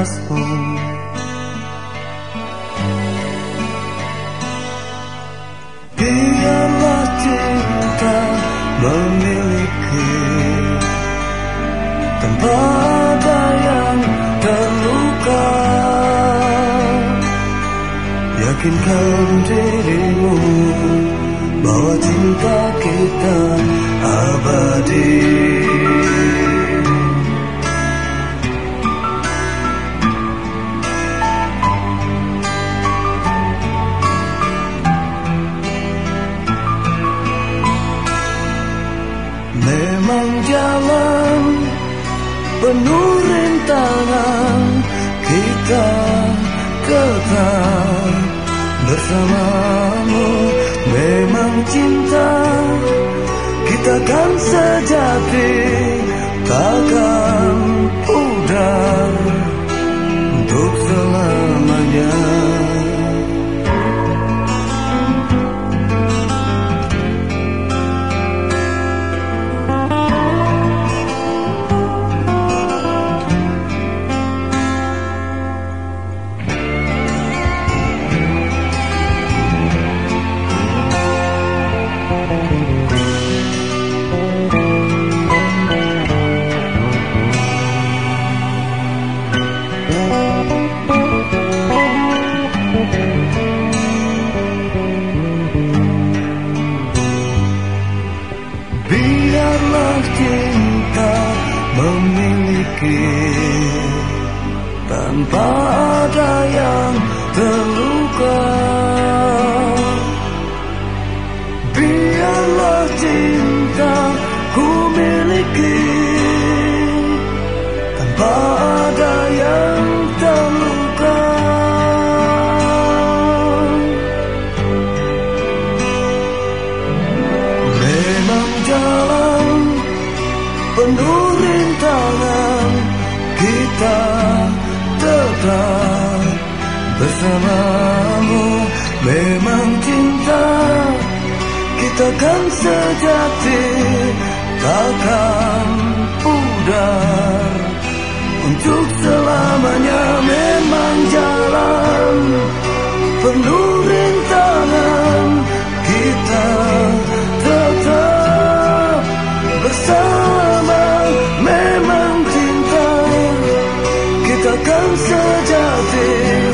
nafasmu Biarlah cinta memiliki ada yang terluka. Yakinkan dirimu Bahwa cinta kita abadi penuh rintangan Kita kekal. Bersamamu Memang cinta kita kan sejati Takkan Biarlah cinta memiliki Tanpa ada yang terluka. Biarlah cinta ku miliki Tanpa ada yang Memang cinta kita kan sejati Takkan pudar. Untuk selamanya Memang jalan penuh rintangan Kita tetap bersama. Memang cinta kita kan sejati